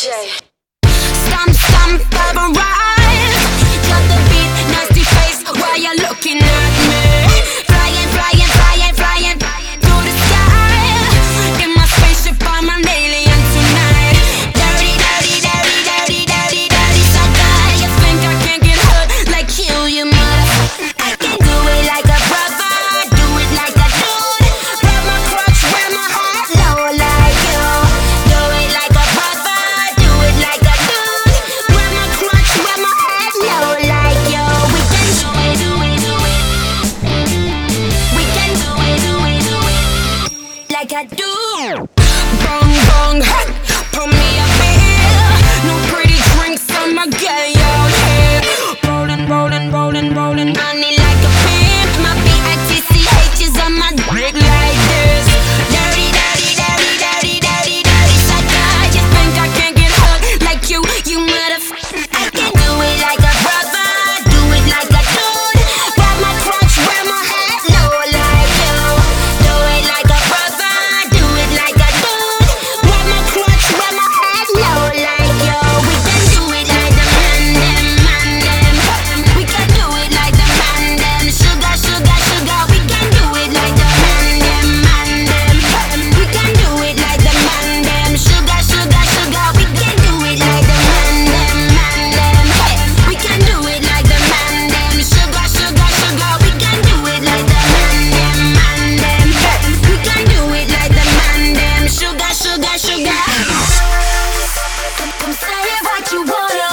Jay. Stomp, stomp, like I do. Bong bong, hey, pour me a beer. No pretty drinks on my game. Come say what you wanna.